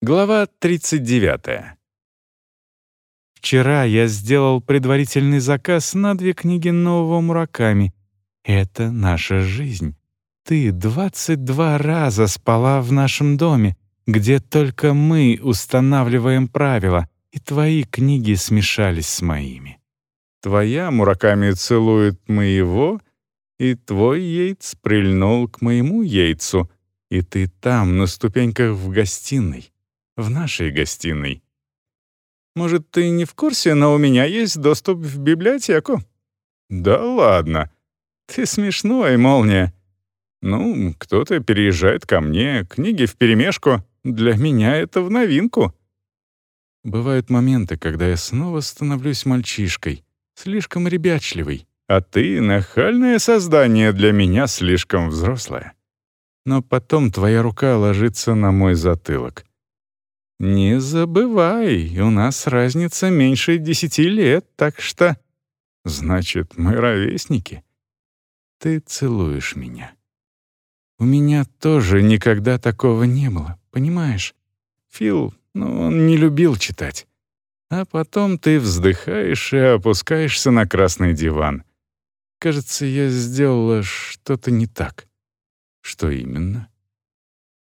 Глава 39. Вчера я сделал предварительный заказ на две книги нового Мураками. Это наша жизнь. Ты 22 раза спала в нашем доме, где только мы устанавливаем правила, и твои книги смешались с моими. Твоя Мураками целует моего, и твой яйц прильнул к моему яйцу, и ты там, на ступеньках в гостиной в нашей гостиной. Может, ты не в курсе, но у меня есть доступ в библиотеку. Да ладно. Ты смешной, молния. Ну, кто-то переезжает ко мне, книги вперемешку. Для меня это в новинку. Бывают моменты, когда я снова становлюсь мальчишкой, слишком ребячливый, а ты — нахальное создание для меня слишком взрослое. Но потом твоя рука ложится на мой затылок. «Не забывай, у нас разница меньше десяти лет, так что...» «Значит, мы ровесники?» «Ты целуешь меня». «У меня тоже никогда такого не было, понимаешь? Фил, ну, он не любил читать. А потом ты вздыхаешь и опускаешься на красный диван. Кажется, я сделала что-то не так». «Что именно?»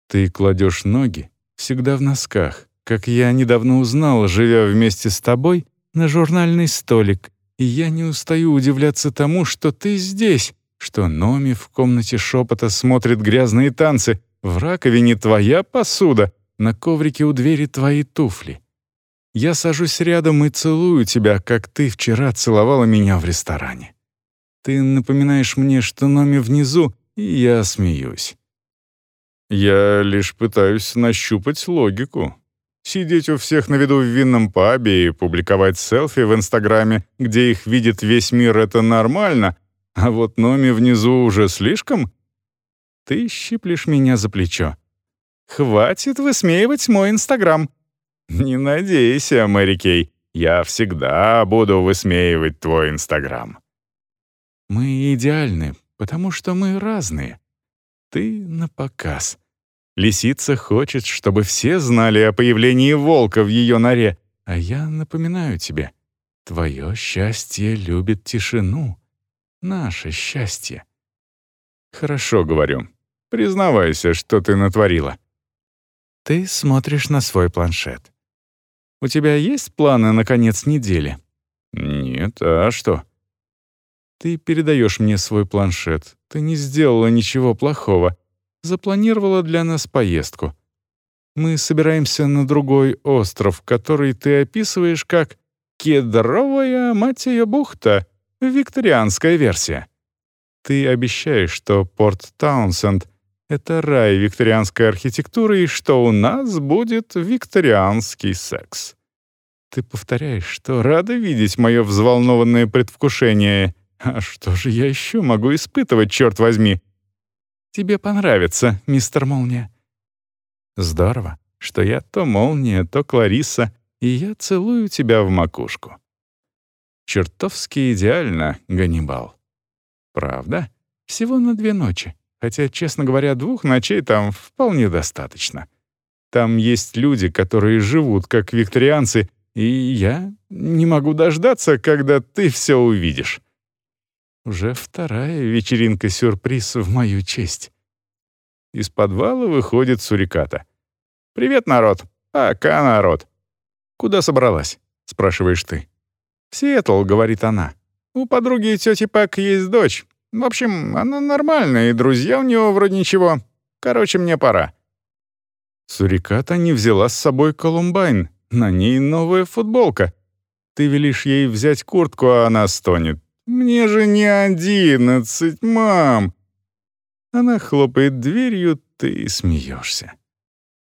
«Ты кладешь ноги всегда в носках, как я недавно узнал, живя вместе с тобой, на журнальный столик, и я не устаю удивляться тому, что ты здесь, что Номи в комнате шепота смотрит грязные танцы, в раковине твоя посуда, на коврике у двери твои туфли. Я сажусь рядом и целую тебя, как ты вчера целовала меня в ресторане. Ты напоминаешь мне, что Номи внизу, и я смеюсь. Я лишь пытаюсь нащупать логику. Сидеть у всех на виду в винном пабе и публиковать селфи в Инстаграме, где их видит весь мир, это нормально, а вот Номи внизу уже слишком? Ты щиплешь меня за плечо. «Хватит высмеивать мой Инстаграм». «Не надейся, Мэри Кей, я всегда буду высмеивать твой Инстаграм». Мы идеальны, потому что мы разные. Ты на показ. Лисица хочет, чтобы все знали о появлении волка в ее норе, а я напоминаю тебе, твое счастье любит тишину. Наше счастье. Хорошо, говорю. Признавайся, что ты натворила. Ты смотришь на свой планшет. У тебя есть планы на конец недели? Нет, а что? Ты передаешь мне свой планшет. Ты не сделала ничего плохого. Запланировала для нас поездку. Мы собираемся на другой остров, который ты описываешь как «Кедровая, мать ее, бухта», викторианская версия. Ты обещаешь, что Порт Таунсенд — это рай викторианской архитектуры и что у нас будет викторианский секс. Ты повторяешь, что рада видеть мое взволнованное предвкушение — а что же я еще могу испытывать, черт возьми? Тебе понравится, мистер Молния. Здорово, что я то Молния, то Клариса, и я целую тебя в макушку. Чертовски идеально, Ганнибал. Правда? Всего на две ночи. Хотя, честно говоря, двух ночей там вполне достаточно. Там есть люди, которые живут как викторианцы, и я не могу дождаться, когда ты все увидишь. Уже вторая вечеринка-сюрприз в мою честь. Из подвала выходит Суриката. «Привет, народ! Пока, народ!» «Куда собралась?» — спрашиваешь ты. «В Сиэтл», — говорит она. «У подруги тети Пак есть дочь. В общем, она нормальная, и друзья у нее вроде ничего. Короче, мне пора». Суриката не взяла с собой Колумбайн. На ней новая футболка. Ты велишь ей взять куртку, а она стонет. «Мне же не одиннадцать, мам!» Она хлопает дверью, ты смеешься.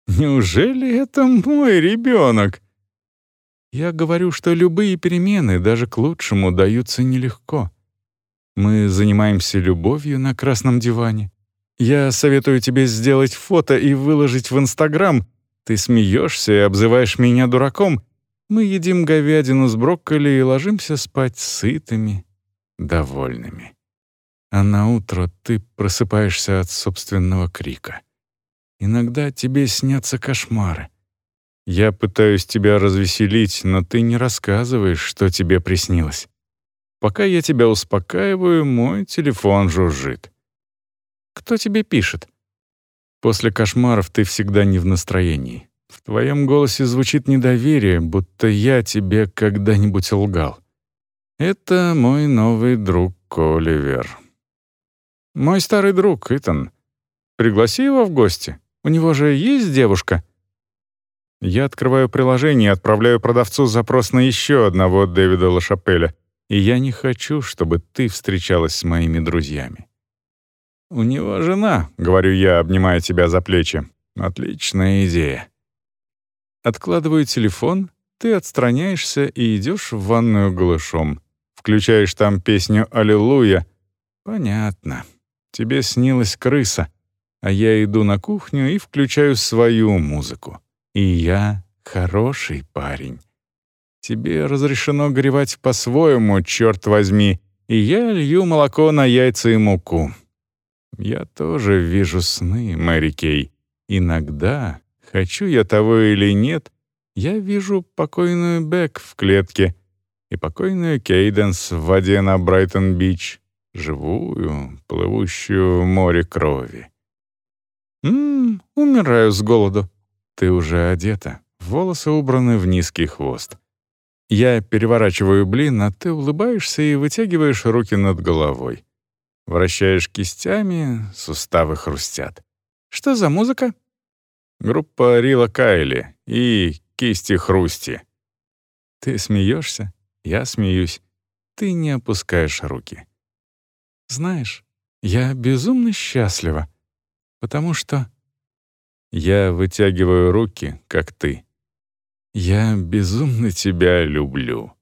«Неужели это мой ребенок?» Я говорю, что любые перемены, даже к лучшему, даются нелегко. Мы занимаемся любовью на красном диване. Я советую тебе сделать фото и выложить в Инстаграм. Ты смеешься и обзываешь меня дураком. Мы едим говядину с брокколи и ложимся спать сытыми, довольными. А на утро ты просыпаешься от собственного крика. Иногда тебе снятся кошмары. Я пытаюсь тебя развеселить, но ты не рассказываешь, что тебе приснилось. Пока я тебя успокаиваю, мой телефон жужжит. Кто тебе пишет? После кошмаров ты всегда не в настроении. В твоем голосе звучит недоверие, будто я тебе когда-нибудь лгал. Это мой новый друг Коливер. Мой старый друг Итан. Пригласи его в гости. У него же есть девушка. Я открываю приложение и отправляю продавцу запрос на еще одного Дэвида Лашапеля. И я не хочу, чтобы ты встречалась с моими друзьями. «У него жена», — говорю я, обнимая тебя за плечи. «Отличная идея». Откладываю телефон, ты отстраняешься и идешь в ванную голышом. Включаешь там песню «Аллилуйя». Понятно. Тебе снилась крыса, а я иду на кухню и включаю свою музыку. И я хороший парень. Тебе разрешено горевать по-своему, черт возьми, и я лью молоко на яйца и муку. Я тоже вижу сны, Мэри Кей. Иногда, хочу я того или нет, я вижу покойную Бек в клетке и покойную Кейденс в воде на Брайтон-Бич, живую, плывущую в море крови. «Ммм, умираю с голоду. Ты уже одета, волосы убраны в низкий хвост. Я переворачиваю блин, а ты улыбаешься и вытягиваешь руки над головой. Вращаешь кистями, суставы хрустят. Что за музыка? Группа Рила Кайли и Кисти Хрусти. Ты смеешься, я смеюсь. Ты не опускаешь руки. Знаешь, я безумно счастлива, потому что... Я вытягиваю руки, как ты. Я безумно тебя люблю.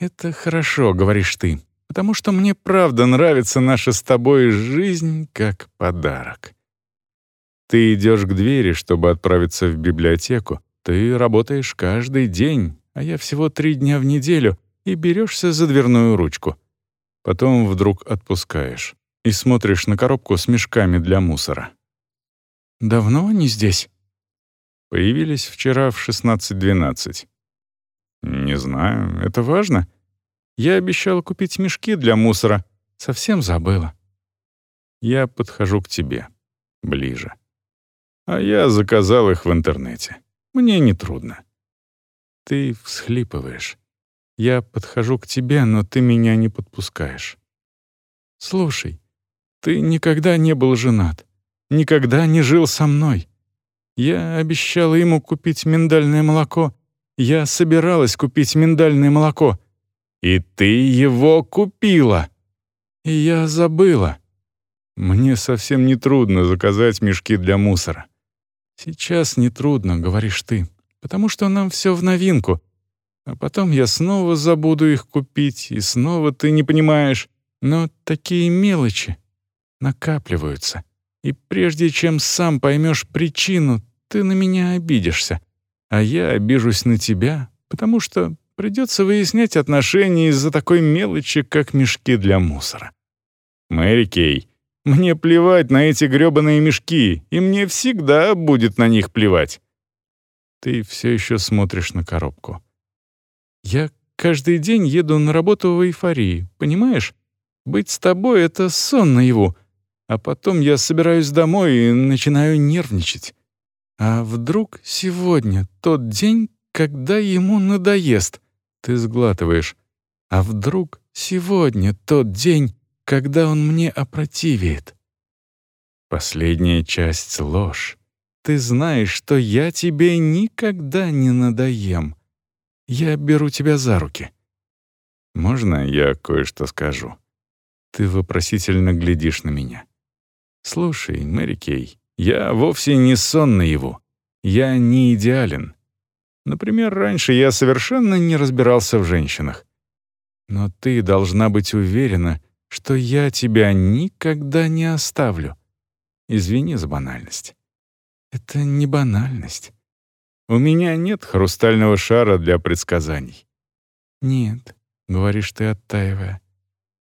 Это хорошо, говоришь ты, потому что мне правда нравится наша с тобой жизнь как подарок. Ты идешь к двери, чтобы отправиться в библиотеку. Ты работаешь каждый день, а я всего три дня в неделю, и берешься за дверную ручку. Потом вдруг отпускаешь и смотришь на коробку с мешками для мусора. «Давно они здесь?» «Появились вчера в 16.12». «Не знаю, это важно?» Я обещала купить мешки для мусора. Совсем забыла. Я подхожу к тебе. Ближе. А я заказал их в интернете. Мне не трудно. Ты всхлипываешь. Я подхожу к тебе, но ты меня не подпускаешь. Слушай, ты никогда не был женат. Никогда не жил со мной. Я обещала ему купить миндальное молоко. Я собиралась купить миндальное молоко. И ты его купила. И я забыла. Мне совсем не трудно заказать мешки для мусора. Сейчас не трудно, говоришь ты, потому что нам все в новинку. А потом я снова забуду их купить, и снова ты не понимаешь. Но такие мелочи накапливаются. И прежде чем сам поймешь причину, ты на меня обидишься. А я обижусь на тебя, потому что Придется выяснять отношения из-за такой мелочи, как мешки для мусора. Мэри Кей, мне плевать на эти грёбаные мешки, и мне всегда будет на них плевать. Ты все еще смотришь на коробку. Я каждый день еду на работу в эйфории, понимаешь? Быть с тобой — это сон наяву. А потом я собираюсь домой и начинаю нервничать. А вдруг сегодня тот день, когда ему надоест? Ты сглатываешь. А вдруг сегодня тот день, когда он мне опротивеет? Последняя часть — ложь. Ты знаешь, что я тебе никогда не надоем. Я беру тебя за руки. Можно я кое-что скажу? Ты вопросительно глядишь на меня. Слушай, Мэри Кей, я вовсе не сон наяву. Я не идеален. Например, раньше я совершенно не разбирался в женщинах. Но ты должна быть уверена, что я тебя никогда не оставлю. Извини за банальность. Это не банальность. У меня нет хрустального шара для предсказаний. Нет, говоришь ты, оттаивая.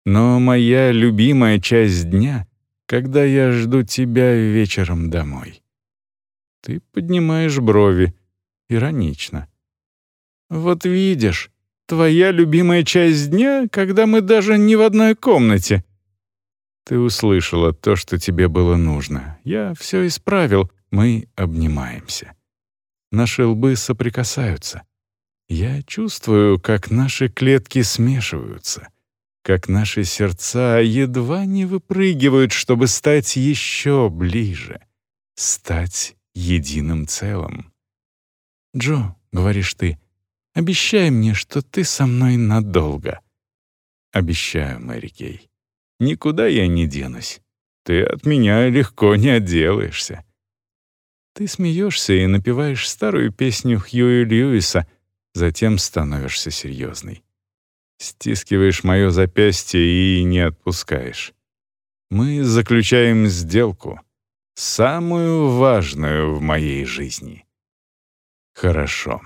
Но моя любимая часть дня, когда я жду тебя вечером домой. Ты поднимаешь брови, Иронично. «Вот видишь, твоя любимая часть дня, когда мы даже не в одной комнате». «Ты услышала то, что тебе было нужно. Я все исправил. Мы обнимаемся. Наши лбы соприкасаются. Я чувствую, как наши клетки смешиваются, как наши сердца едва не выпрыгивают, чтобы стать еще ближе, стать единым целым. «Джо», — говоришь ты, — «обещай мне, что ты со мной надолго». «Обещаю, Мэри Кей. Никуда я не денусь. Ты от меня легко не отделаешься». Ты смеешься и напеваешь старую песню Хьюи Льюиса, затем становишься серьезной. Стискиваешь мое запястье и не отпускаешь. Мы заключаем сделку, самую важную в моей жизни. Хорошо.